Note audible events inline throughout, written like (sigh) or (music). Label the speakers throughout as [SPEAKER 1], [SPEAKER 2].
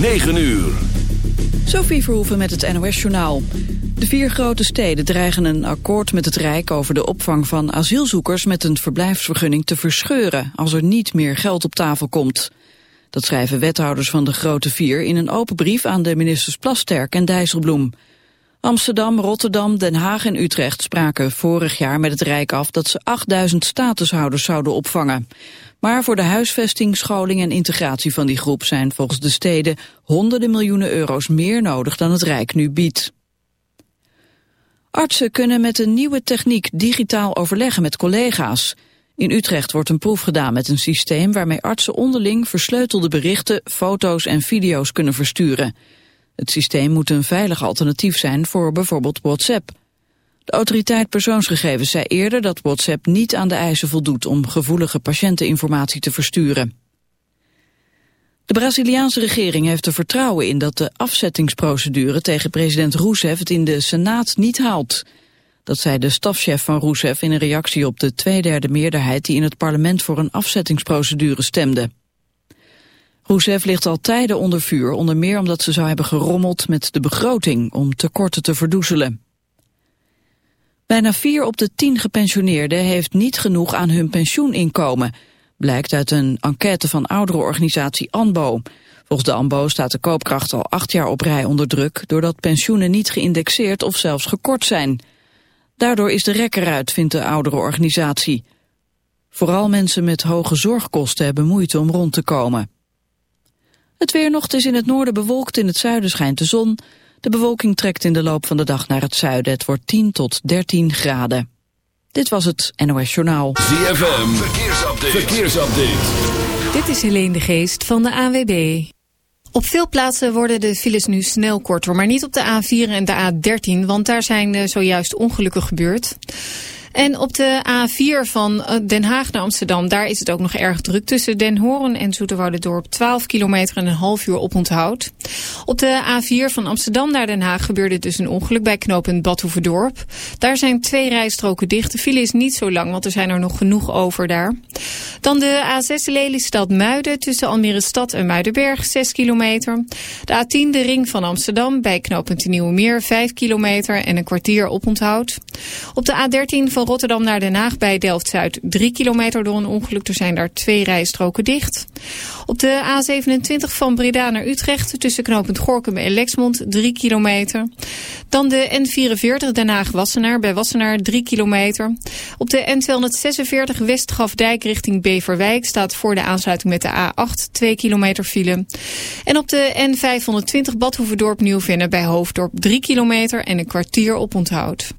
[SPEAKER 1] 9 uur.
[SPEAKER 2] Sophie Verhoeven met het NOS-journaal. De vier grote steden dreigen een akkoord met het Rijk over de opvang van asielzoekers met een verblijfsvergunning te verscheuren als er niet meer geld op tafel komt. Dat schrijven wethouders van de grote vier in een open brief aan de ministers Plasterk en Dijsselbloem. Amsterdam, Rotterdam, Den Haag en Utrecht spraken vorig jaar met het Rijk af dat ze 8000 statushouders zouden opvangen. Maar voor de huisvesting, scholing en integratie van die groep zijn volgens de steden honderden miljoenen euro's meer nodig dan het Rijk nu biedt. Artsen kunnen met een nieuwe techniek digitaal overleggen met collega's. In Utrecht wordt een proef gedaan met een systeem waarmee artsen onderling versleutelde berichten, foto's en video's kunnen versturen. Het systeem moet een veilig alternatief zijn voor bijvoorbeeld WhatsApp. De autoriteit persoonsgegevens zei eerder dat WhatsApp niet aan de eisen voldoet om gevoelige patiënteninformatie te versturen. De Braziliaanse regering heeft er vertrouwen in dat de afzettingsprocedure tegen president Rousseff het in de Senaat niet haalt. Dat zei de stafchef van Rousseff in een reactie op de tweederde meerderheid die in het parlement voor een afzettingsprocedure stemde. Rousseff ligt al tijden onder vuur, onder meer omdat ze zou hebben gerommeld met de begroting om tekorten te verdoezelen. Bijna vier op de tien gepensioneerden heeft niet genoeg aan hun pensioeninkomen, blijkt uit een enquête van ouderenorganisatie ANBO. Volgens de ANBO staat de koopkracht al acht jaar op rij onder druk, doordat pensioenen niet geïndexeerd of zelfs gekort zijn. Daardoor is de rek eruit, vindt de ouderenorganisatie. Vooral mensen met hoge zorgkosten hebben moeite om rond te komen. Het weer nog is in het noorden bewolkt, in het zuiden schijnt de zon. De bewolking trekt in de loop van de dag naar het zuiden. Het wordt 10 tot 13 graden. Dit was het NOS Journaal.
[SPEAKER 1] ZFM, verkeersupdate. verkeersupdate.
[SPEAKER 3] Dit is Helene de Geest van de AWB. Op veel plaatsen worden de files nu snel korter, maar niet op de A4 en de A13, want daar zijn eh, zojuist ongelukken gebeurd. En op de A4 van eh, Den Haag naar Amsterdam, daar is het ook nog erg druk. Tussen Den Hoorn en Dorp 12 kilometer en een half uur oponthoud. Op de A4 van Amsterdam naar Den Haag gebeurde dus een ongeluk bij knooppunt Badhoevedorp. Daar zijn twee rijstroken dicht. De file is niet zo lang, want er zijn er nog genoeg over daar. Dan de A6 Lelystad Muiden tussen Almere Stad en Muidenberg, 6 kilometer. De A10 de ring van Amsterdam bij knooppunt Nieuwe Meer, 5 kilometer en een kwartier oponthoud. Op de A13 van van Rotterdam naar Den Haag bij Delft-Zuid 3 kilometer door een ongeluk. Er zijn daar twee rijstroken dicht. Op de A27 van Breda naar Utrecht tussen knooppunt Gorkum en Lexmond 3 kilometer. Dan de N44 Den Haag-Wassenaar bij Wassenaar 3 kilometer. Op de N246 Westgrafdijk richting Beverwijk staat voor de aansluiting met de A8 2 kilometer file. En op de N520 Badhoevedorp Nieuwvenne bij Hoofddorp 3 kilometer en een kwartier op onthoud.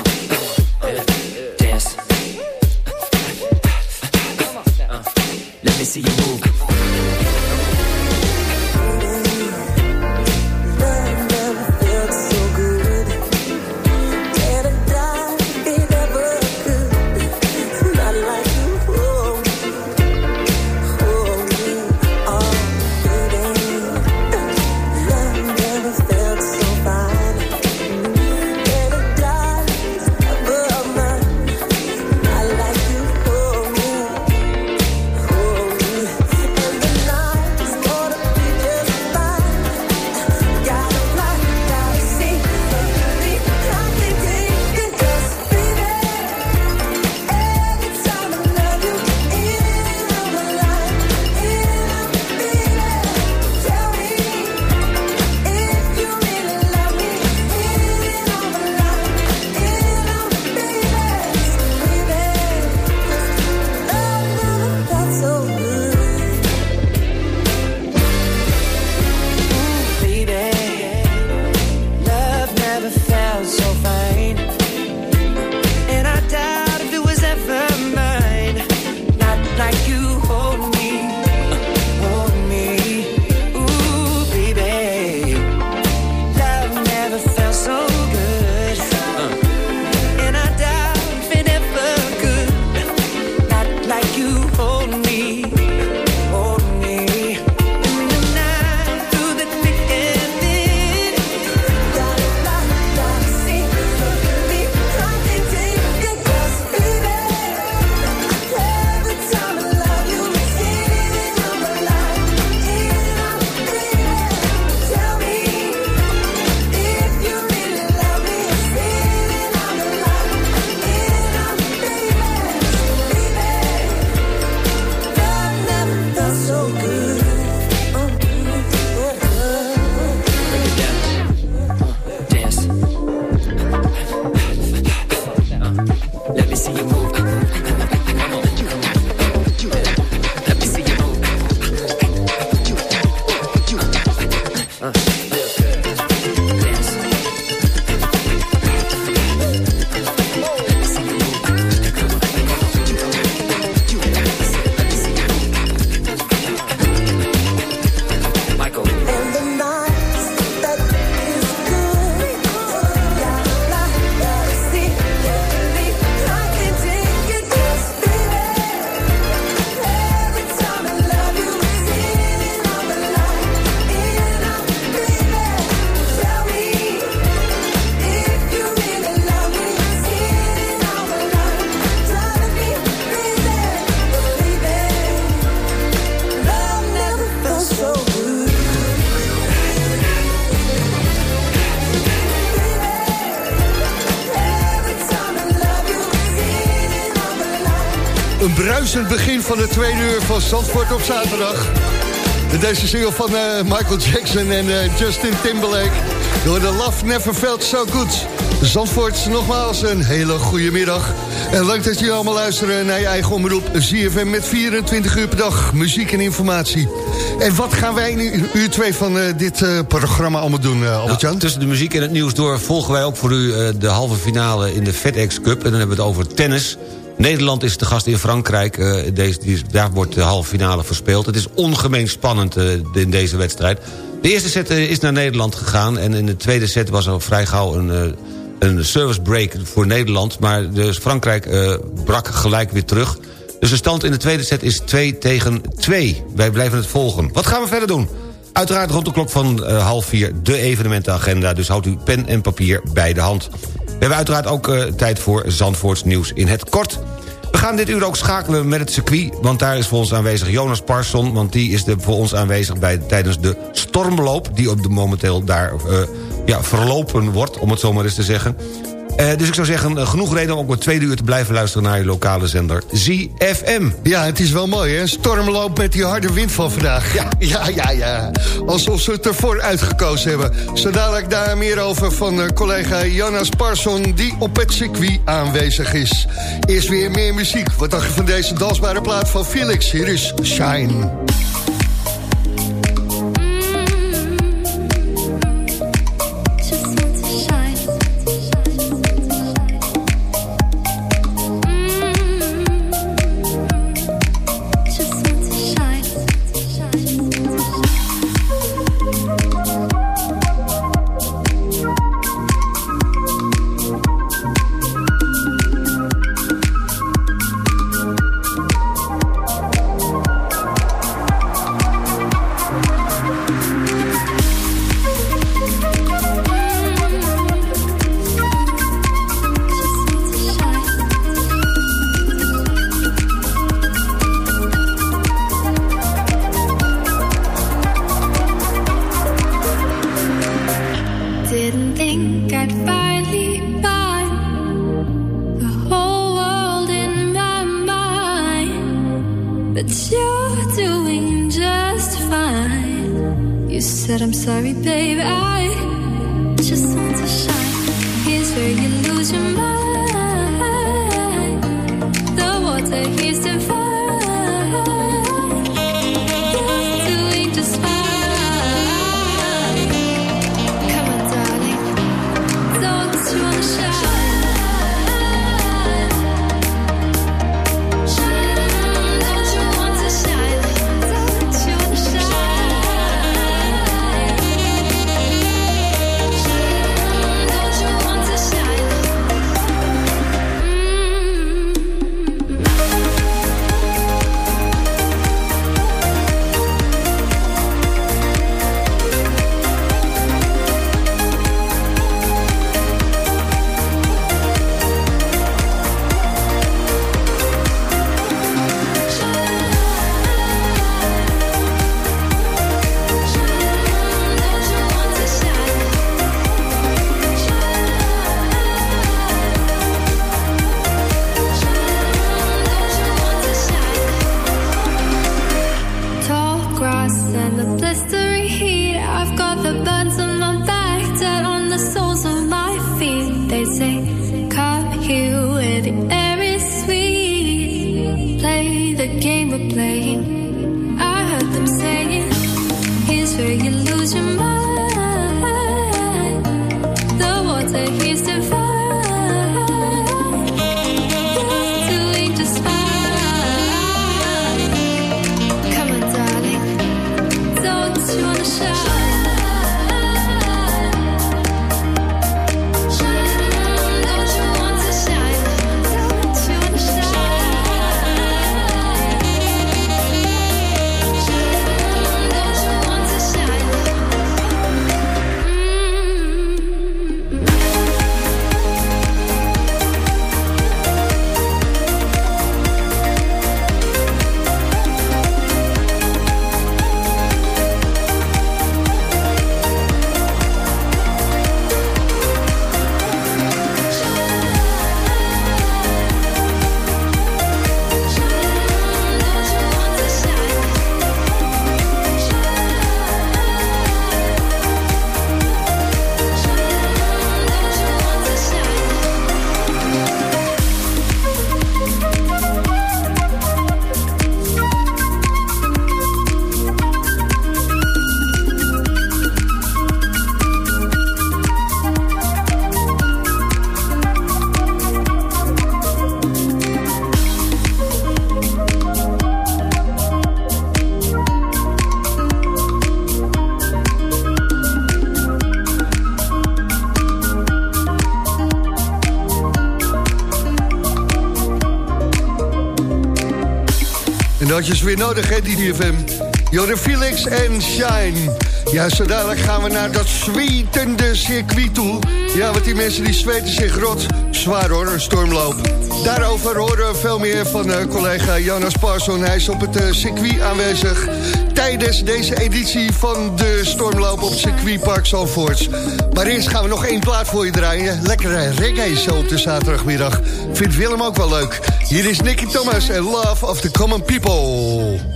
[SPEAKER 4] See you move.
[SPEAKER 5] Een bruisend begin van de tweede uur van Zandvoort op zaterdag. Deze single van eh, Michael Jackson en eh, Justin Timberlake. Door de Love Never Felt So Good. Zandvoort, nogmaals een hele goede middag. En leuk dat jullie allemaal luisteren naar je eigen omroep. ZFM met 24 uur per dag. Muziek en informatie. En wat gaan wij in uur 2 van eh, dit programma allemaal doen, uh, Albert-Jan?
[SPEAKER 6] Nou, tussen de muziek en het nieuws door volgen wij ook voor u de halve finale in de FedEx Cup. En dan hebben we het over tennis. Nederland is de gast in Frankrijk. eh, deze, die daar wordt de halve finale verspeeld. Het is ongemeen spannend eh, in deze wedstrijd. De eerste set eh, is naar Nederland gegaan. En in de tweede set was er vrij gauw een, een service break voor Nederland. Maar dus Frankrijk brak gelijk weer terug. Dus de stand in de tweede set is 2 tegen 2. Wij blijven het volgen. Wat gaan we verder doen? Uiteraard rond de klok van half vier de evenementenagenda. Dus houdt u pen en papier bij de hand. We hebben uiteraard ook eh, tijd voor Zandvoorts nieuws in het kort. We gaan dit uur ook schakelen met het circuit... want daar is voor ons aanwezig Jonas Parson... want die is de, voor ons aanwezig bij, tijdens de stormbeloop... die op de momenteel daar eh, ja, verlopen wordt, om het zo maar eens te zeggen. Eh, dus ik zou zeggen, eh, genoeg reden om ook het tweede uur te blijven luisteren... naar je lokale zender ZFM.
[SPEAKER 5] Ja, het is wel mooi, hè? Stormloop met die harde wind van vandaag. Ja, (laughs) ja, ja, ja. Alsof ze het ervoor uitgekozen hebben. Zo dadelijk daar meer over van eh, collega Jonas Parson... die op het circuit aanwezig is. Eerst weer meer muziek. Wat dacht je van deze dansbare plaat van Felix? Hier is Shine.
[SPEAKER 7] nodig, hè, die DFM. Jorden Felix en Shine. Ja, zo dadelijk gaan we naar dat zwetende circuit toe. Ja, want die mensen die zweten zich rot. Zwaar hoor, een stormloop. Daarover horen we veel meer van uh, collega Jonas Parson. Hij is op het eh, circuit aanwezig tijdens deze editie van de stormloop op circuitpark Zalvoorts. Maar eerst gaan we nog één plaat voor je draaien. Lekkere reggae zo op de zaterdagmiddag. Vindt Willem ook wel leuk. Hier is Nicky Thomas en Love of the Common People.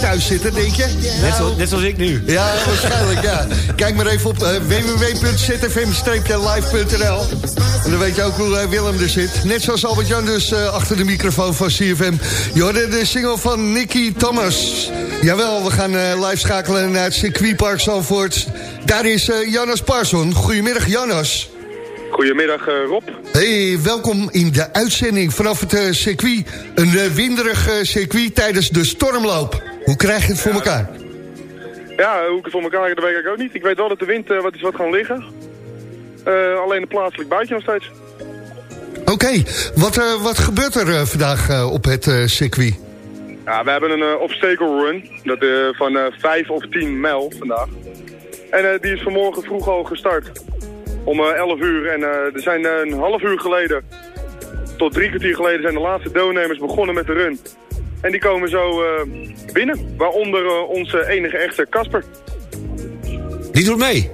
[SPEAKER 5] Thuis zitten, denk je?
[SPEAKER 6] Net, zo, net zoals ik nu.
[SPEAKER 5] Ja, waarschijnlijk, ja. Kijk maar even op eh, www.zfm-live.nl En dan weet je ook hoe eh, Willem er zit. Net zoals Albert-Jan dus eh, achter de microfoon van CFM. Je hoorde de single van Nicky Thomas. Jawel, we gaan live schakelen naar het circuitpark Zandvoort. Daar is Jonas Parson. Goedemiddag, Jonas.
[SPEAKER 8] Goedemiddag Rob.
[SPEAKER 5] Hey, welkom in de uitzending vanaf het circuit. Een winderig circuit tijdens de stormloop. Hoe krijg je het voor elkaar?
[SPEAKER 8] Ja, hoe ik het voor elkaar krijg, dat weet ik ook niet. Ik weet wel dat de wind eh, wat is wat gaan liggen. Eh, alleen een plaatselijk buitje nog steeds.
[SPEAKER 5] Oké, wat, eh, wat gebeurt er vandaag op het circuit?
[SPEAKER 8] Ja, we hebben een obstacle run dat, van eh 5 of 10 mijl vandaag. En die is vanmorgen vroeg al gestart. Om eh 11 uur. En eh, er zijn een half uur geleden, tot drie kwartier geleden, zijn de laatste deelnemers begonnen met de run. En die komen zo eh, binnen. Waaronder eh, onze enige echte Casper.
[SPEAKER 6] Die doet mee.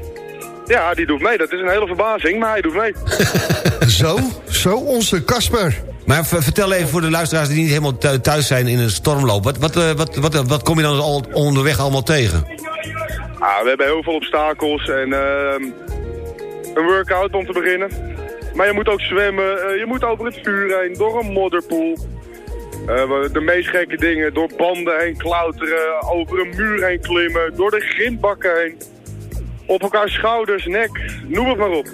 [SPEAKER 8] Ja, die doet mee. Dat is een hele verbazing, maar hij doet mee. (laughs)
[SPEAKER 5] Zo, zo onze Kasper.
[SPEAKER 6] Maar vertel even voor de luisteraars die niet helemaal thu- thuis zijn in een stormloop. Wat, wat, eh, wat, wat, wat kom je dan al onderweg allemaal tegen?
[SPEAKER 8] Ah, we hebben heel veel obstakels en ehm, een workout om te beginnen. Maar je moet ook zwemmen, je moet over het vuur heen, door een modderpoel. We- de meest gekke dingen, door banden heen klauteren, over een muur heen klimmen, door de grindbakken heen. Op elkaar schouders, nek, noem het maar op.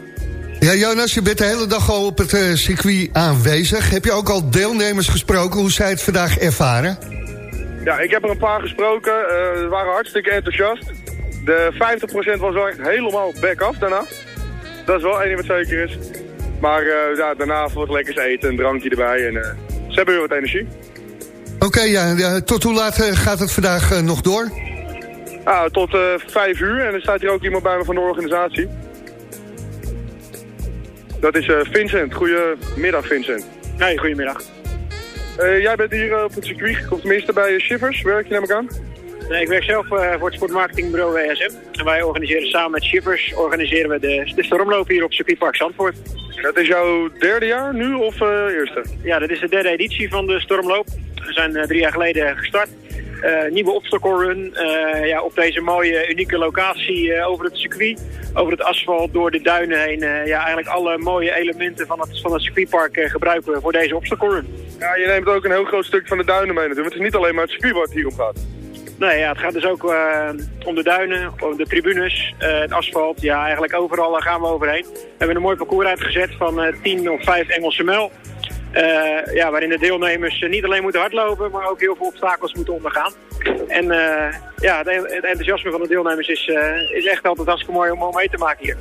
[SPEAKER 5] Ja, Jonas, je bent de hele dag al op het eh, circuit aanwezig. Heb je ook al deelnemers gesproken hoe zij het vandaag ervaren?
[SPEAKER 8] Ja, ik heb er een paar gesproken, eh, ze waren hartstikke enthousiast. De 50% was wel echt helemaal back-af daarna. Dat is wel één ding wat zeker is. Maar ja, daarna voor het lekkers eten, een drankje erbij en ze hebben weer wat energie.
[SPEAKER 5] Oké, ja, ja, tot hoe laat eh, gaat het vandaag eh, nog door?
[SPEAKER 8] Ah, tot eh vijf uur en er staat hier ook iemand bij me van de organisatie. Dat is eh, Vincent. Goedemiddag Vincent.
[SPEAKER 9] Nee, goedemiddag.
[SPEAKER 8] Eh, jij bent hier op het circuit, of tenminste bij Shivers, werk je neem ik aan?
[SPEAKER 9] Nee, ik werk zelf eh, voor het sportmarketingbureau WSM. En wij organiseren samen met Shivers organiseren we de, de stormloop hier op circuitpark Zandvoort.
[SPEAKER 8] Dat is jouw derde jaar nu of eh, eerste?
[SPEAKER 9] Ja, dit is de derde editie van de stormloop. We zijn eh, drie jaar geleden gestart. Nieuwe obstacle run ja, op deze mooie, unieke locatie over het circuit. Over het asfalt, door de duinen heen. Ja, eigenlijk alle mooie elementen van het, van het circuitpark gebruiken we voor deze obstacle run.
[SPEAKER 8] Ja, je neemt ook een heel groot stuk van de duinen mee natuurlijk. Het is niet alleen maar het circuit waar het hier om gaat.
[SPEAKER 9] Nee, ja, het gaat dus ook eh, om de duinen, om de tribunes, eh, het asfalt. Ja, eigenlijk overal eh, gaan we overheen. We hebben een mooi parcours uitgezet van eh 10 of 5 Engelse. Eh, ja, waarin de deelnemers eh, niet alleen moeten hardlopen, maar ook heel veel obstakels moeten ondergaan. En eh, ja, het, enthousiasme van de deelnemers is, eh, is echt altijd hartstikke mooi om, om mee te maken hier.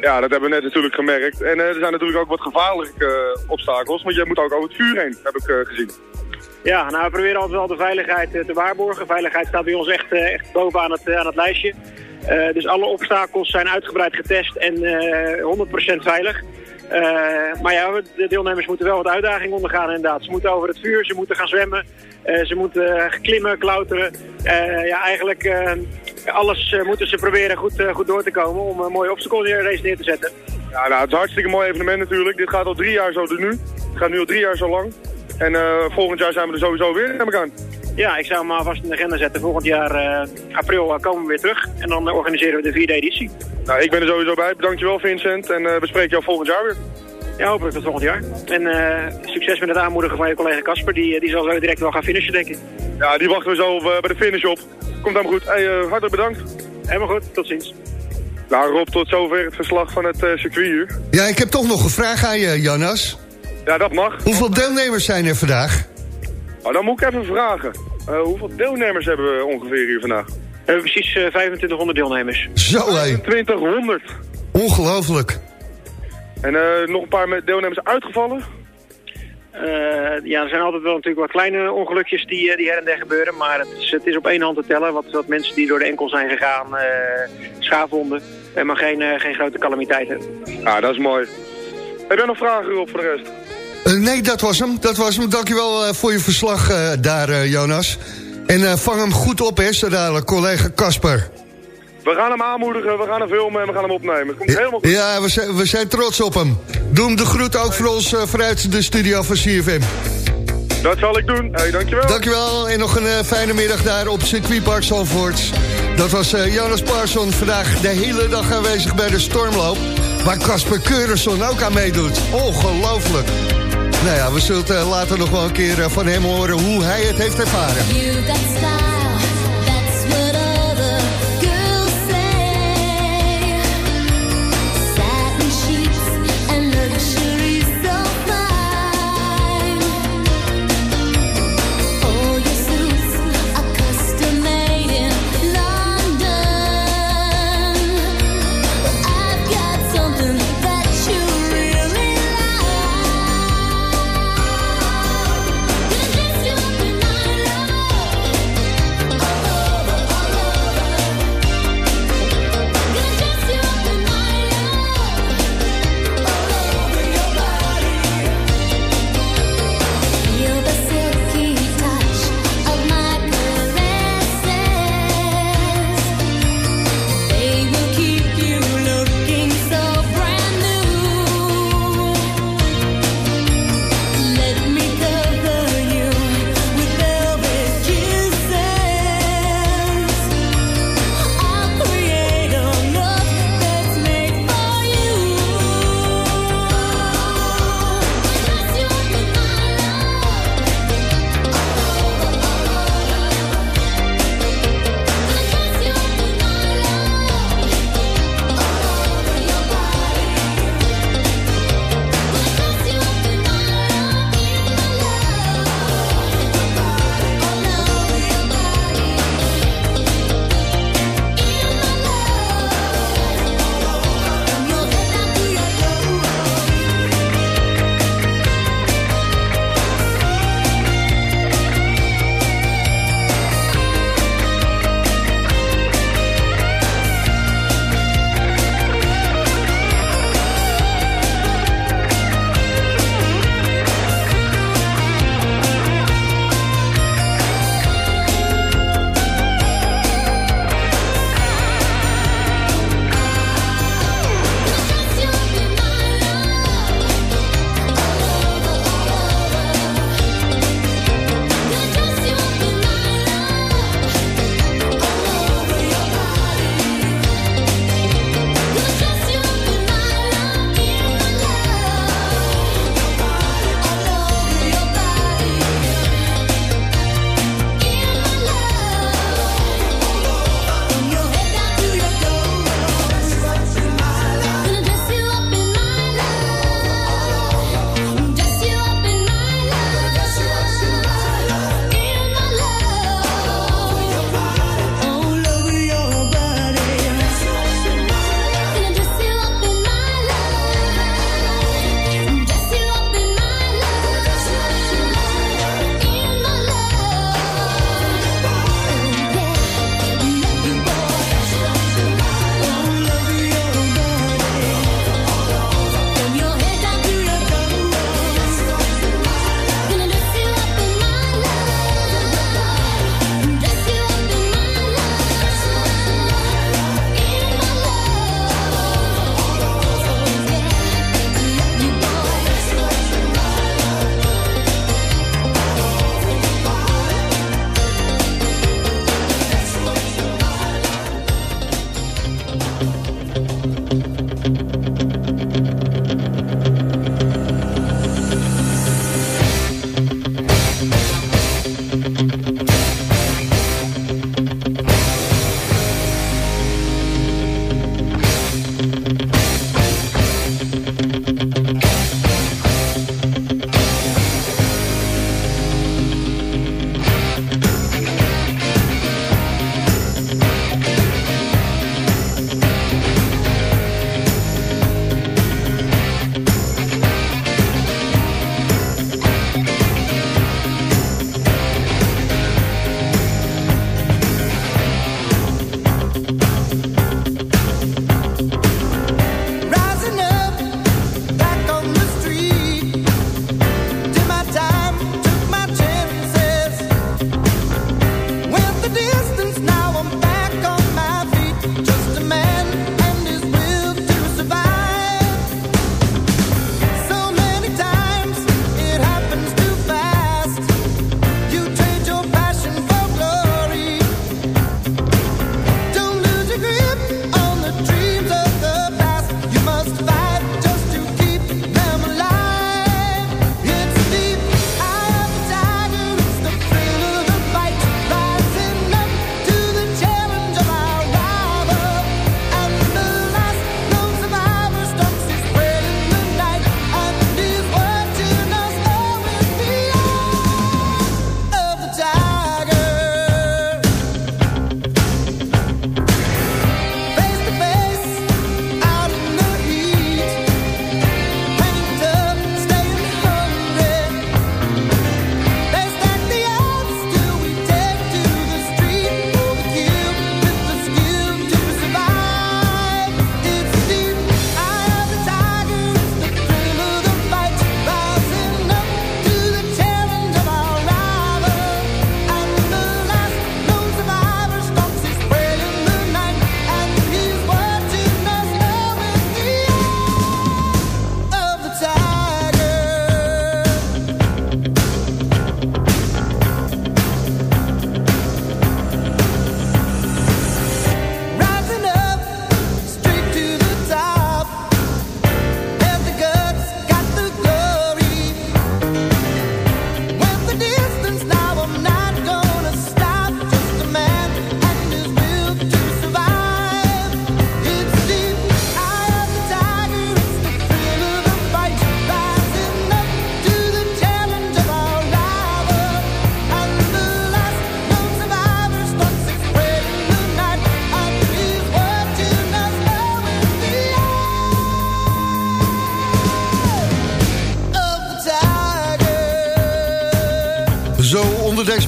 [SPEAKER 8] Ja, dat hebben we net natuurlijk gemerkt. En eh, er zijn natuurlijk ook wat gevaarlijke eh, obstakels, want je moet ook over het vuur heen, heb ik eh, gezien.
[SPEAKER 9] Ja, nou, we proberen altijd wel de veiligheid eh, te waarborgen. Veiligheid staat bij ons echt, eh, echt bovenaan het, eh, aan het lijstje. Dus alle obstakels zijn uitgebreid getest en eh 100% veilig. Maar ja, de deelnemers moeten wel wat uitdaging ondergaan inderdaad. Ze moeten over het vuur, ze moeten gaan zwemmen, ze moeten klimmen, klauteren. Ja, eigenlijk alles moeten ze proberen goed, goed door te komen om een mooie obstacle race neer te zetten.
[SPEAKER 8] Ja, nou, het is een hartstikke mooi evenement natuurlijk. Dit gaat al drie jaar zo nu. Het gaat nu al drie jaar zo lang. En eh, volgend jaar zijn we er sowieso weer, neem ik aan.
[SPEAKER 9] Ja, ik zou hem alvast in de agenda zetten. Volgend jaar eh, april eh, komen we weer terug en dan organiseren we de vierde editie.
[SPEAKER 8] Nou, ik ben er sowieso bij. Dankjewel Vincent en eh we spreken jou volgend jaar weer.
[SPEAKER 9] Ja, hopelijk tot volgend jaar. En eh, succes met het aanmoedigen van je collega Casper. Die, die zal zo direct wel gaan finishen, denk ik.
[SPEAKER 8] Ja, die wachten we zo bij de finish op. Komt helemaal goed. Hey, hartelijk bedankt.
[SPEAKER 9] Helemaal goed, tot ziens.
[SPEAKER 8] Nou Rob, tot zover het verslag van het circuit hier.
[SPEAKER 5] Ja, ik heb toch nog een vraag aan je, Jonas.
[SPEAKER 8] Ja, dat mag.
[SPEAKER 5] Hoeveel deelnemers zijn er vandaag?
[SPEAKER 8] Oh, dan moet ik even vragen. Eh, hoeveel deelnemers hebben we ongeveer hier vandaag?
[SPEAKER 9] We hebben precies eh, 2500 deelnemers.
[SPEAKER 5] Zo, hé.
[SPEAKER 8] 2000.
[SPEAKER 5] Ongelooflijk.
[SPEAKER 8] En eh, nog een paar met deelnemers uitgevallen?
[SPEAKER 9] Eh, ja, er zijn altijd wel natuurlijk wat kleine ongelukjes die, eh, die her en der gebeuren. Maar het is, het is op één hand te tellen. Wat, wat mensen die door de enkel zijn gegaan, eh schaafwonden. Eh, maar geen, eh, geen grote calamiteiten.
[SPEAKER 8] Ja, dat is mooi. Heb jij nog vragen Rob voor de rest?
[SPEAKER 5] Eh, nee, dat was hem. Dat was hem. Dankjewel uh, voor je verslag uh, daar, uh, Jonas. En vang hem goed op, hè, zo dadelijk, collega Kasper.
[SPEAKER 8] We gaan hem aanmoedigen, we gaan hem filmen en we gaan hem opnemen. Het komt helemaal goed.
[SPEAKER 5] Ja, we zijn, we zijn trots op hem. Doe hem de groet ook voor ons vanuit de studio van CFM.
[SPEAKER 8] Dat zal ik doen. Hey, dankjewel.
[SPEAKER 5] Dankjewel en nog een fijne middag daar op circuitpark Zandvoort. Dat was Jonas Parson, vandaag de hele dag aanwezig bij de stormloop. Waar Casper Keurenson ook aan meedoet. Ongelooflijk. Nou ja, we zullen later nog wel een keer van hem horen hoe hij het heeft ervaren.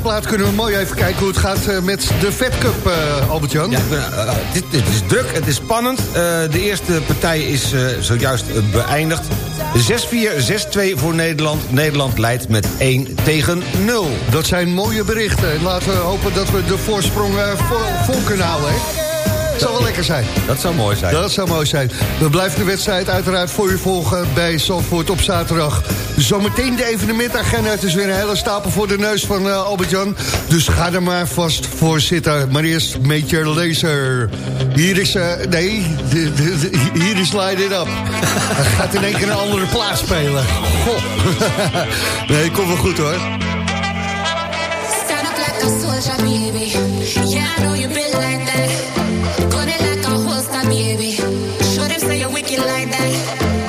[SPEAKER 5] Deze plaat kunnen we mooi even kijken hoe het gaat eh, met de Fed Cup, eh, Albert-Jan.
[SPEAKER 6] Ja, ben, eh, dit, dit is druk, het is spannend. De eerste partij is zojuist beëindigd. 6-4, 6-2 voor Nederland. Nederland leidt met 1 tegen 0.
[SPEAKER 5] Dat zijn mooie berichten. En laten we hopen dat we de voorsprong vol, vol kunnen houden. Hè? Dat zou wel lekker zijn.
[SPEAKER 6] Dat zou mooi zijn.
[SPEAKER 5] Dat zou mooi zijn. We blijven de wedstrijd uiteraard voor u volgen bij Zandvoort op zaterdag. Zometeen de evenementagenda. Het is weer een hele stapel voor de neus van eh, Albert-Jan. Dus ga er maar vast voor zitten. Maar eerst Major Laser. Hier is... eh, nee, de- de- de- hier is Light It Up. Hij gaat in één keer een andere plaats spelen. Goh. (laughs) nee, komt wel goed hoor.
[SPEAKER 10] Stand up like a soldier, baby. Yeah, I know you built like that. Gun it like a holster, baby. Show them say you're wicked like that.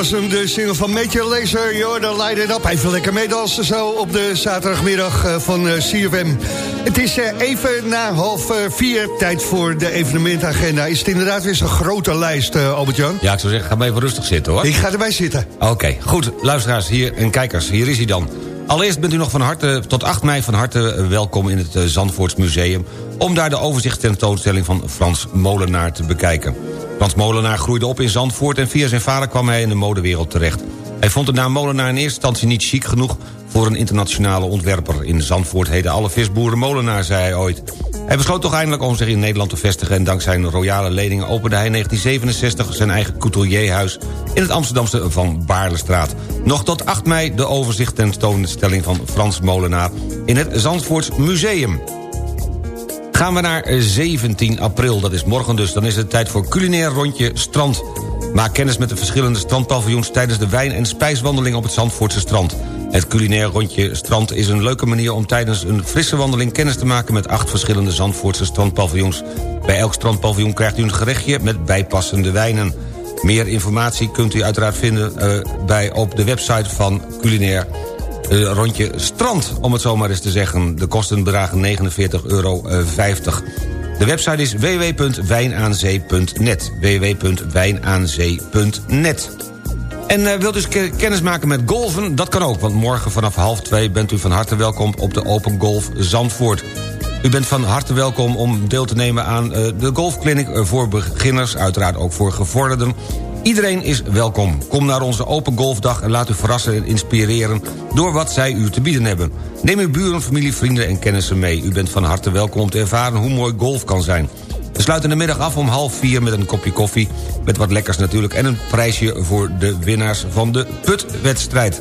[SPEAKER 5] Was hem, de single van Major Laser, Jordan Light It Up. Even lekker meedansen zo op de zaterdagmiddag eh, van eh, CFM. Het is eh, even na half vier, tijd voor de evenementagenda. Is het inderdaad weer zo'n grote lijst, Albert-Jan?
[SPEAKER 6] Ja, ik zou zeggen, ga maar even rustig zitten hoor.
[SPEAKER 5] Ik ga erbij zitten.
[SPEAKER 6] Oké, goed. Luisteraars hier en kijkers, hier is hij dan. Allereerst bent u nog van harte, tot 8 mei van harte welkom in het eh, Zandvoorts Museum... om daar de overzichtstentoonstelling van Frans Molenaar te bekijken. Frans Molenaar groeide op in Zandvoort... en via zijn vader kwam hij in de modewereld terecht. Hij vond de naam Molenaar in eerste instantie niet chic genoeg... voor een internationale ontwerper. In Zandvoort heden alle visboeren Molenaar, zei hij ooit. Hij besloot toch eindelijk om zich in Nederland te vestigen... en dankzij zijn royale leningen opende hij in 1967 zijn eigen couturierhuis... in het Amsterdamse Van Baarlestraat. Nog tot 8 mei de overzicht tentoonstelling van Frans Molenaar... in het Zandvoorts Museum. Gaan we naar 17 april, dat is morgen dus. Dan is het tijd voor culinair rondje strand. Maak kennis met de verschillende strandpaviljoens... tijdens de wijn- en spijswandeling op het Zandvoortse strand. Het culinair rondje strand is een leuke manier... om tijdens een frisse wandeling kennis te maken... met acht verschillende Zandvoortse strandpaviljoens. Bij elk strandpaviljoen krijgt u een gerechtje met bijpassende wijnen. Meer informatie kunt u uiteraard vinden eh, bij, op de website van culinair eh, rondje strand, om het zo maar eens te zeggen. De kosten bedragen 49,50 euro. De website is www.wijnaanzee.net. www.wijnaanzee.net. En uh, wilt u dus kennis maken met golven? Dat kan ook, want morgen vanaf half twee... bent u van harte welkom op de Open Golf Zandvoort. U bent van harte welkom om deel te nemen aan uh, de golfclinic voor beginners... uiteraard ook voor gevorderden. Iedereen is welkom. Kom naar onze open golfdag en laat u verrassen en inspireren... door wat zij u te bieden hebben. Neem uw buren, familie, vrienden en kennissen mee. U bent van harte welkom om te ervaren hoe mooi golf kan zijn. We sluiten de middag af om half vier met een kopje koffie... met wat lekkers natuurlijk en een prijsje voor de winnaars van de putwedstrijd.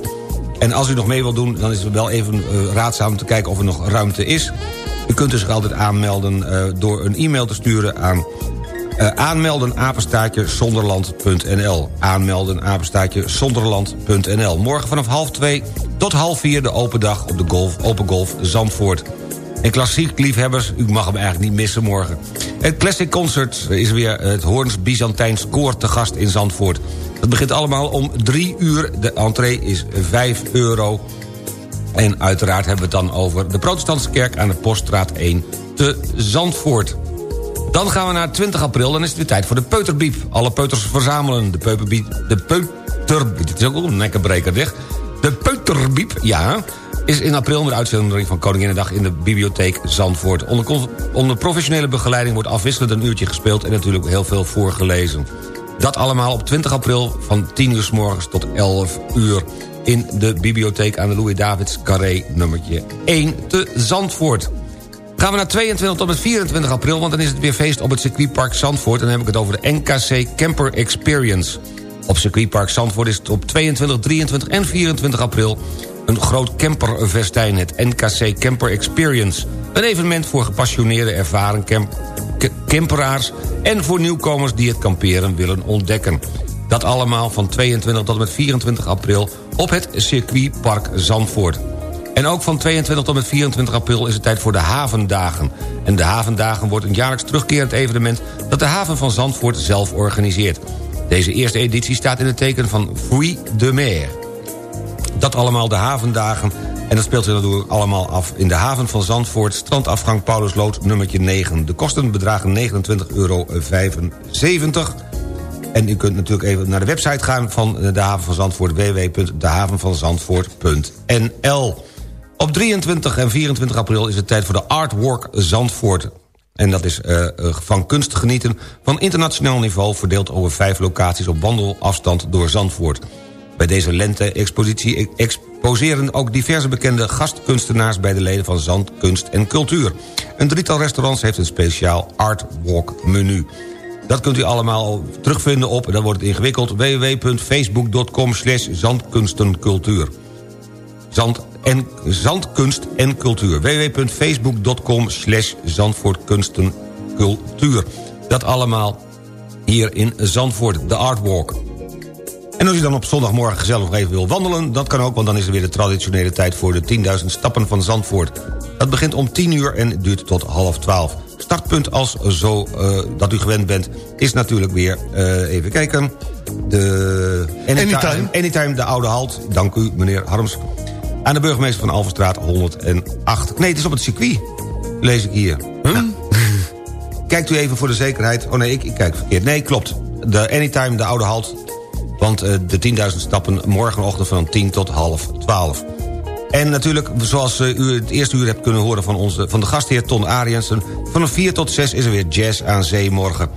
[SPEAKER 6] En als u nog mee wilt doen, dan is het wel even uh, raadzaam te kijken of er nog ruimte is. U kunt dus altijd aanmelden uh, door een e-mail te sturen aan... Uh, aanmelden apenstaatje zonderland.nl. Aanmelden zonderland.nl. Morgen vanaf half twee tot half vier de open dag op de golf, Open Golf Zandvoort. En klassiek liefhebbers, u mag hem eigenlijk niet missen morgen. Het Classic Concert is weer het Hoorns Byzantijns Koor te gast in Zandvoort. Het begint allemaal om drie uur. De entree is 5 euro. En uiteraard hebben we het dan over de protestantse kerk aan de Poststraat 1 te Zandvoort. Dan gaan we naar 20 april, dan is het weer tijd voor de peuterbiep. Alle peuters verzamelen. De peuterbiep, de peuter... Dit is ook een nekkenbreker, zeg. De peuterbiep, ja, is in april met uitzending van Koninginnedag in de bibliotheek Zandvoort. Onder, onder professionele begeleiding wordt afwisselend een uurtje gespeeld... en natuurlijk heel veel voorgelezen. Dat allemaal op 20 april van 10 uur s morgens tot 11 uur... in de bibliotheek aan de Louis-Davids Carré nummertje 1 te Zandvoort. Gaan we naar 22 tot met 24 april... want dan is het weer feest op het circuitpark Zandvoort... en dan heb ik het over de NKC Camper Experience. Op circuitpark Zandvoort is het op 22, 23 en 24 april... een groot camperfestijn, het NKC Camper Experience. Een evenement voor gepassioneerde ervaren camp camperaars... en voor nieuwkomers die het kamperen willen ontdekken. Dat allemaal van 22 tot en met 24 april op het circuitpark Zandvoort. En ook van 22 tot met 24 april is het tijd voor de Havendagen. En de Havendagen wordt een jaarlijks terugkerend evenement... dat de haven van Zandvoort zelf organiseert. Deze eerste editie staat in het teken van Fruit de Mer. Dat allemaal de Havendagen en dat speelt zich natuurlijk allemaal af in de haven van Zandvoort... strandafgang Paulusloot nummertje 9. De kosten bedragen 29,75 euro. En u kunt natuurlijk even naar de website gaan van de haven van Zandvoort... www.dehavenvanzandvoort.nl Op 23 en 24 april is het tijd voor de Artwork Zandvoort. En dat is uh, van kunst genieten van internationaal niveau... verdeeld over vijf locaties op wandelafstand door Zandvoort. Bij deze lente-expositie exposeren ook diverse bekende gastkunstenaars... bij de leden van Zand, Kunst en Cultuur. Een drietal restaurants heeft een speciaal artwalk menu. Dat kunt u allemaal terugvinden op, dan wordt het ingewikkeld... www.facebook.com slash zandkunstencultuur. Zand en, zandkunst en cultuur. www.facebook.com slash zandvoortkunstencultuur. Dat allemaal hier in Zandvoort, de Artwalk. En als u dan op zondagmorgen gezellig nog even wil wandelen... dat kan ook, want dan is er weer de traditionele tijd... voor de 10.000 stappen van Zandvoort. Dat begint om 10 uur en duurt tot half 12. Startpunt als zo uh, dat u gewend bent... is natuurlijk weer, uh, even kijken... de Anytime, Anytime. Anytime, de Oude Halt. Dank u, meneer Harms. Aan de burgemeester van Alverstraat 108. Nee, het is op het circuit, lees ik hier. Huh? Nou. (laughs) Kijkt u even voor de zekerheid. Oh nee, ik, ik kijk verkeerd. Nee, klopt. De Anytime, de Oude Halt want uh, de 10.000 stappen morgenochtend van 10 tot half 12. En natuurlijk, zoals uh, u het eerste uur hebt kunnen horen van, onze, van de gastheer Ton Ariensen... van 4 tot 6 is er weer jazz aan zee morgen.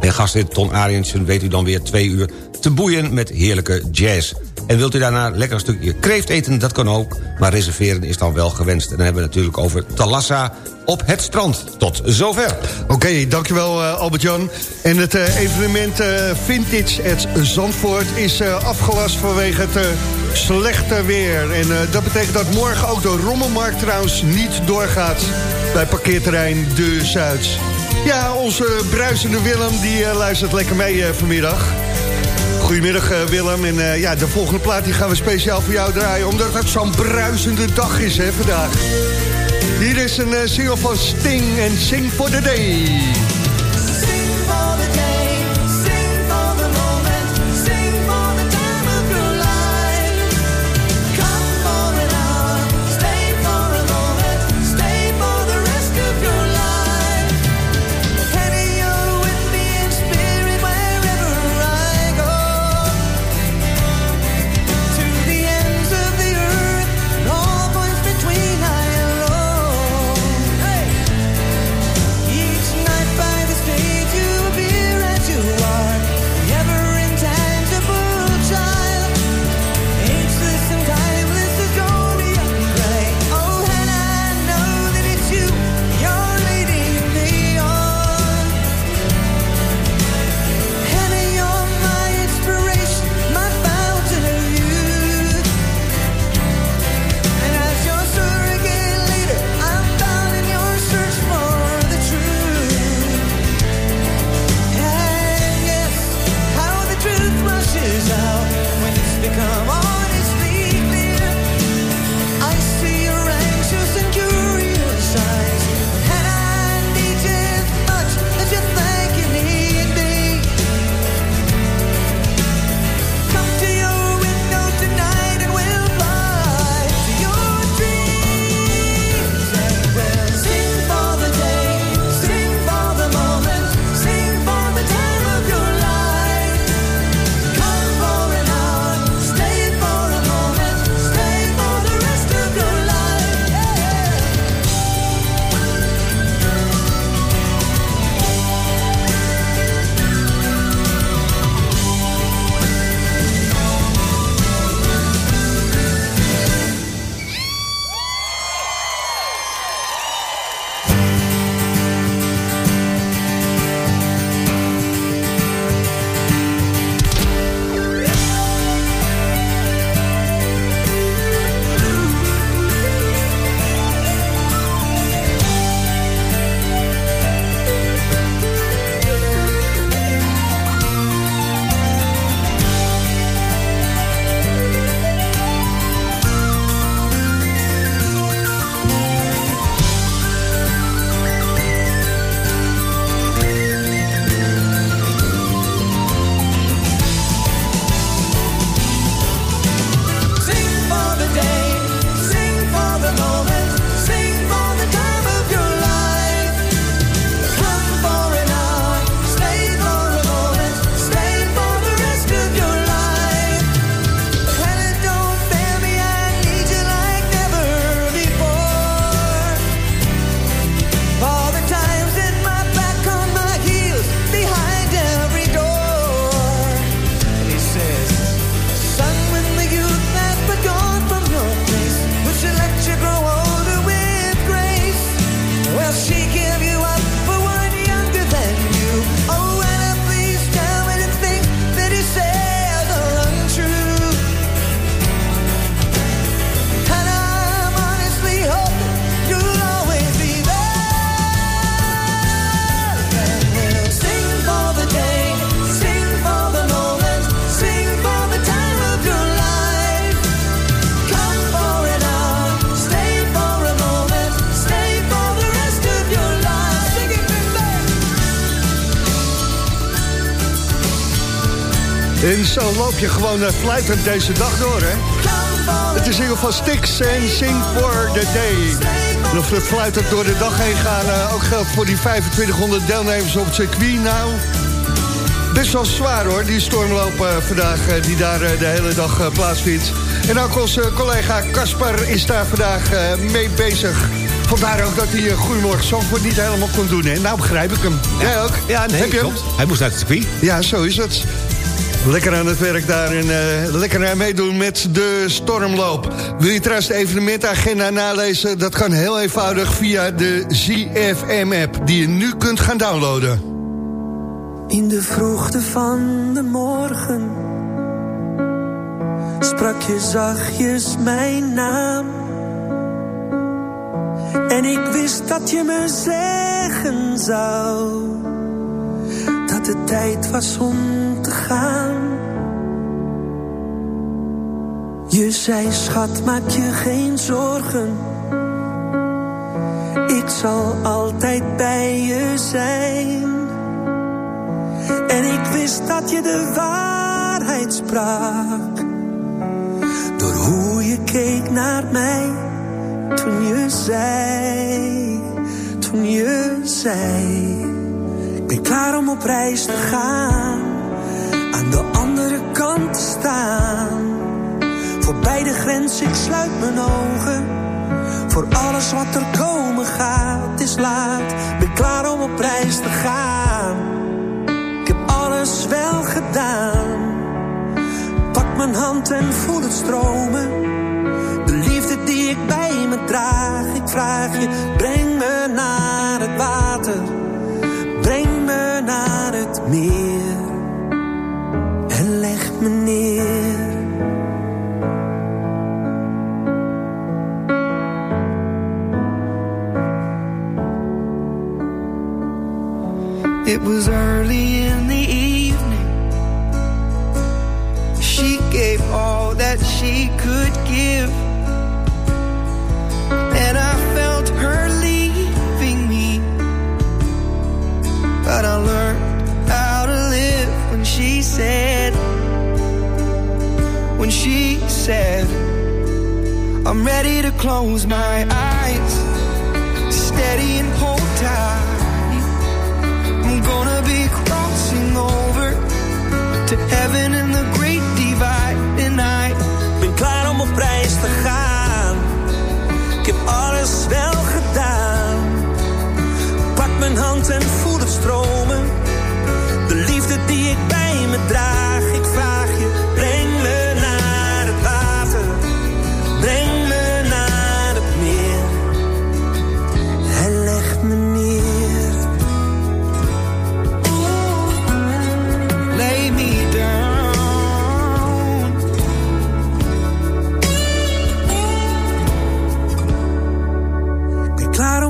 [SPEAKER 6] En gastheer Ton Ariensen weet u dan weer twee uur te boeien met heerlijke jazz. En wilt u daarna lekker een stukje kreeft eten, dat kan ook. Maar reserveren is dan wel gewenst. En dan hebben we natuurlijk over Talassa op het strand. Tot zover.
[SPEAKER 5] Oké, dankjewel uh, Albert-Jan. En het uh, evenement Vintage at Zandvoort is afgelast vanwege het slechte weer. En dat betekent dat morgen ook de Rommelmarkt trouwens niet doorgaat... bij parkeerterrein De Zuid. Ja, onze bruisende Willem die luistert lekker mee vanmiddag. Goedemiddag Willem. En ja, de volgende plaat die gaan we speciaal voor jou draaien... omdat het zo'n bruisende dag is hè, vandaag. Hier is een single van Sting en Sing for the Day. En zo loop je gewoon uh, fluitend deze dag door, hè? Het is in ieder geval Stix en Sing for the Day. En of we fluitend door de dag heen gaan, uh, ook geldt voor die 2500 deelnemers op het circuit. Nou, best wel zwaar hoor, die stormloop uh, vandaag die daar de hele dag plaatsvindt. En ook onze collega Kasper is daar vandaag mee bezig. Vandaar ook dat hij uh, Goedemorgen Zandvoort niet helemaal kon doen. Hè? Nou begrijp ik hem.
[SPEAKER 6] Ja.
[SPEAKER 5] Jij ook?
[SPEAKER 6] Ja, nee,
[SPEAKER 5] Heb je
[SPEAKER 6] klopt. Hij moest naar het circuit.
[SPEAKER 5] Ja, zo is het. Lekker aan het werk daar en uh, lekker aan meedoen met de stormloop. Wil je trouwens de evenementagenda nalezen? Dat kan heel eenvoudig via de ZFM-app... die je nu kunt gaan downloaden.
[SPEAKER 11] In de vroegte van de morgen... sprak je zachtjes mijn naam... En ik wist dat je me zeggen zou Dat het tijd was om Je zei schat maak je geen zorgen. Ik zal altijd bij je zijn. En ik wist dat je de waarheid sprak. Door hoe je keek naar mij toen je zei, toen je zei, ik ben klaar om op reis te gaan, aan de andere kant staan. Voorbij de grens, ik sluit mijn ogen, voor alles wat er komen gaat, is laat. Ben klaar om op reis te gaan, ik heb alles wel gedaan. Pak mijn hand en voel het stromen, de liefde die ik bij me draag. Ik vraag je, breng me naar het water. Breng me naar het meer. En leg me neer. Said, I'm ready to close my eyes, steady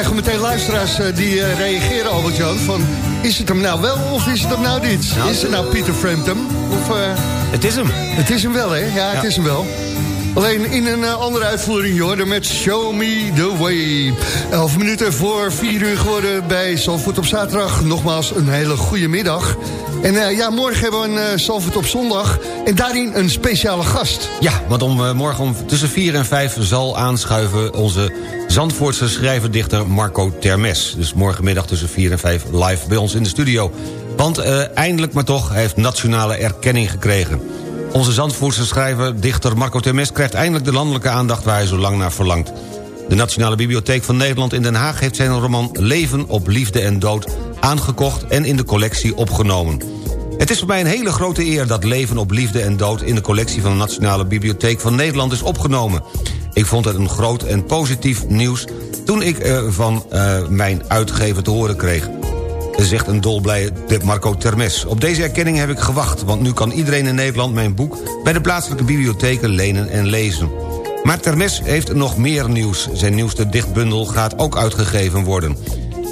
[SPEAKER 5] Krijgen we meteen luisteraars eh, die eh, reageren, Albert-Jan, van... is het hem nou wel of is het hem nou niet?
[SPEAKER 6] Nou,
[SPEAKER 5] is het nou Peter Frampton? Of, eh,
[SPEAKER 6] Het is hem.
[SPEAKER 5] het is hem wel, hè? Ja, het
[SPEAKER 6] Ja.
[SPEAKER 5] is hem wel. Alleen in een andere uitvoering, joh, met Show Me The Way. Elf minuten voor vier uur geworden bij Zalvoort op zaterdag. Nogmaals, een hele goede middag. En eh, ja, morgen hebben we een uh, op zondag. En daarin een speciale gast.
[SPEAKER 6] Ja, want om, eh, morgen om tussen 4 en 5 zal aanschuiven onze Zandvoortse schrijver-dichter Marco Termes. Dus morgenmiddag tussen 4 en 5 live bij ons in de studio. Want eindelijk maar toch, heeft nationale erkenning gekregen. Onze Zandvoortse schrijver-dichter Marco Termes krijgt eindelijk de landelijke aandacht waar hij zo lang naar verlangt. De Nationale Bibliotheek van Nederland in Den Haag heeft zijn roman Leven op Liefde en Dood aangekocht en in de collectie opgenomen. Het is voor mij een hele grote eer dat Leven op Liefde en Dood... in de collectie van de Nationale Bibliotheek van Nederland is opgenomen. Ik vond het een groot en positief nieuws... toen ik eh, van eh, mijn uitgever te horen kreeg. Zegt een dolblije Marco Termes. Op deze erkenning heb ik gewacht... want nu kan iedereen in Nederland mijn boek... bij de plaatselijke bibliotheken lenen en lezen. Maar Termes heeft nog meer nieuws. Zijn nieuwste dichtbundel gaat ook uitgegeven worden.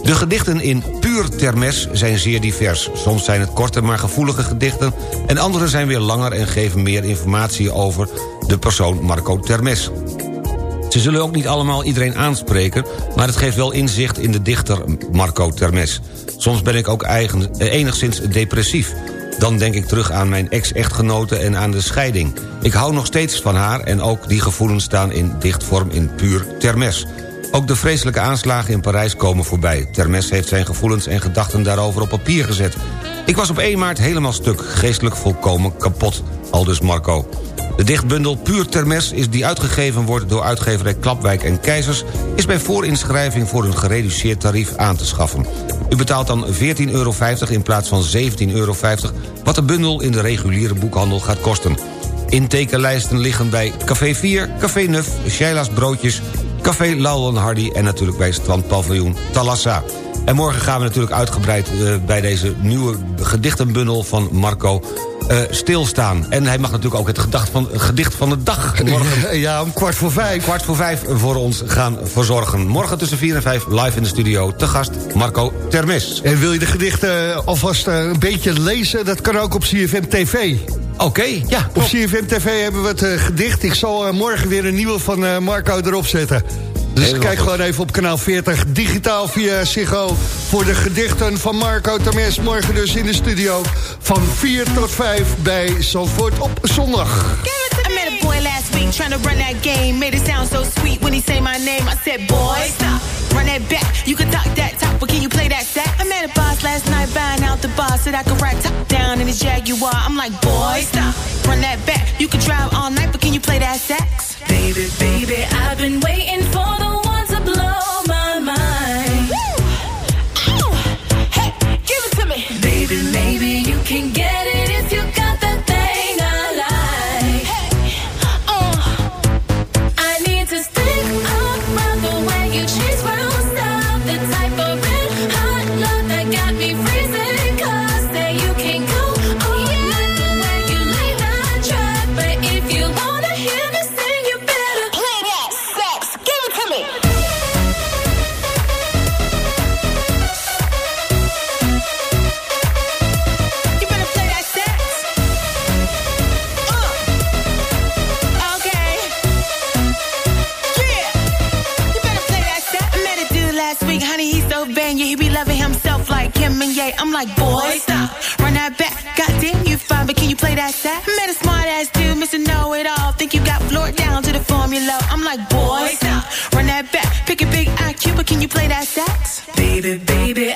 [SPEAKER 6] De gedichten in Puur Termes zijn zeer divers. Soms zijn het korte maar gevoelige gedichten... en andere zijn weer langer en geven meer informatie over de persoon Marco Termes. Ze zullen ook niet allemaal iedereen aanspreken... maar het geeft wel inzicht in de dichter Marco Termes. Soms ben ik ook eh, enigszins depressief. Dan denk ik terug aan mijn ex-echtgenote en aan de scheiding. Ik hou nog steeds van haar en ook die gevoelens staan in dichtvorm in Puur Termes... Ook de vreselijke aanslagen in Parijs komen voorbij. Termes heeft zijn gevoelens en gedachten daarover op papier gezet. Ik was op 1 maart helemaal stuk, geestelijk volkomen kapot, aldus Marco. De dichtbundel Puur Termes is die uitgegeven wordt door uitgeverij Klapwijk en Keizers... is bij voorinschrijving voor een gereduceerd tarief aan te schaffen. U betaalt dan 14,50 euro in plaats van 17,50 euro... wat de bundel in de reguliere boekhandel gaat kosten. Intekenlijsten liggen bij Café 4, Café Nuf, Sheila's Broodjes... Café Laul en Hardy en natuurlijk bij strandpaviljoen Talassa. En morgen gaan we natuurlijk uitgebreid uh, bij deze nieuwe gedichtenbundel van Marco uh, stilstaan. En hij mag natuurlijk ook het, gedacht van, het gedicht van de dag (laughs) morgen...
[SPEAKER 5] Ja, om kwart voor vijf.
[SPEAKER 6] Kwart voor vijf voor ons gaan verzorgen. Morgen tussen vier en vijf live in de studio. Te gast Marco Termes.
[SPEAKER 5] En wil je de gedichten alvast uh, een beetje lezen? Dat kan ook op CFM TV.
[SPEAKER 6] Oké, okay, ja.
[SPEAKER 5] Op CFM TV hebben we het uh, gedicht. Ik zal uh, morgen weer een nieuwe van uh, Marco erop zetten. Dus Helemaal kijk goed. gewoon even op kanaal 40 digitaal via Ziggo... voor de gedichten van Marco Termes. Morgen dus in de studio van 4 tot 5 bij Zandvoort op zondag.
[SPEAKER 12] I met a boy last week trying to run that game. Made it sound so sweet when he say my name, I said, boy, stop. Run that back. You can talk that talk, but can you play that sack? I met a boss last night, buying out the bar. Said I could ride top down in his Jaguar. I'm like, boy, stop. Run that back. You can drive all night, but can you play that sax?
[SPEAKER 13] Baby, baby, I've been waiting for the one to blow my mind.
[SPEAKER 12] Hey, give it to me.
[SPEAKER 13] Baby, maybe you can get
[SPEAKER 12] play that? Met a smart ass dude, Mr. Know It All. Think you got floored down to the formula. I'm like, boy, stop, run that back. Pick a big IQ, but can you play that sax?
[SPEAKER 13] Baby, baby,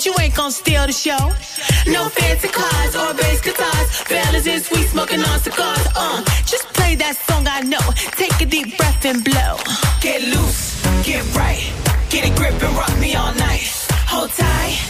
[SPEAKER 13] but you
[SPEAKER 12] ain't gonna steal the show. No fancy cars or bass guitars. Fellas in sweet smoking on cigars. Uh, just play that song I know. Take a deep breath and blow. Get loose, get right, get a grip and rock me all night. Hold tight,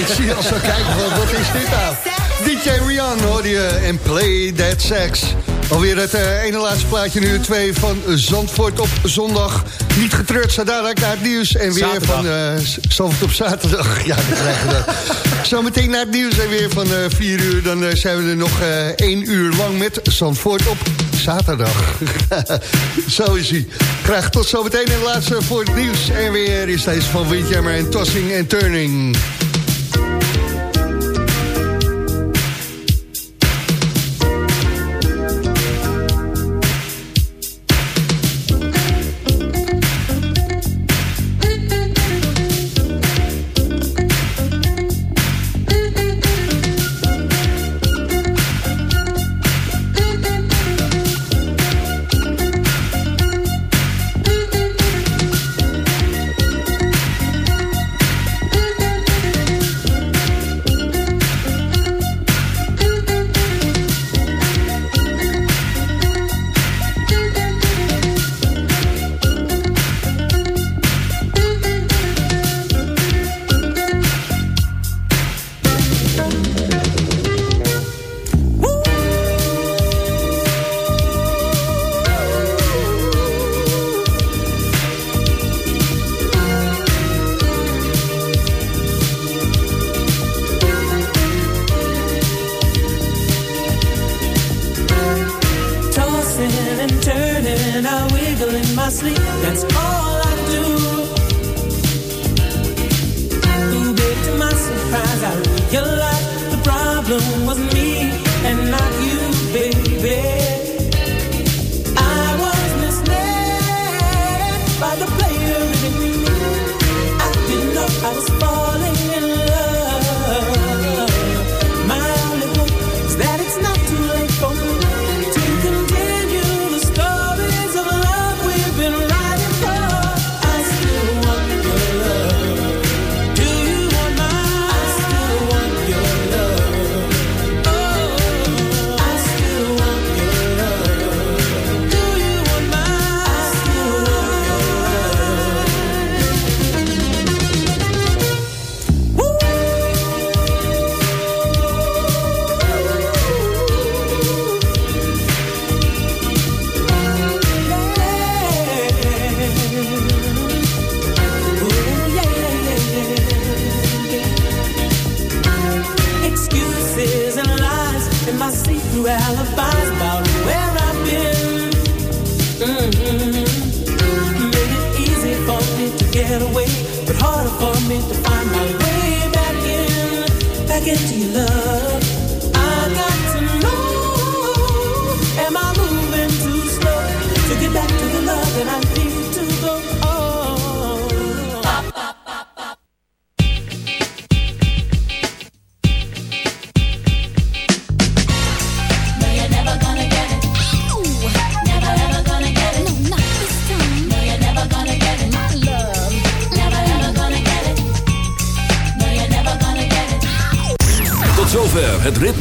[SPEAKER 5] Ik zie je al zo kijken van, wat is dit nou? DJ Rian hoorde je en Play That Sex. Alweer het eh, ene laatste plaatje, nu 2 van Zandvoort op zondag. Niet getreurd, zo dadelijk naar het nieuws. En weer
[SPEAKER 6] Zaterdag.
[SPEAKER 5] van eh, Zandvoort op zaterdag. (laughs) Ja, dat krijgen we dat. Zometeen naar het nieuws en weer van 4 uur. Dan eh, zijn we er nog eh 1 uur lang met Zandvoort op zaterdag. (laughs) zo is hij. Graag tot zometeen en laatste voor het nieuws. En weer is deze van Windjammer en Tossing en Turning.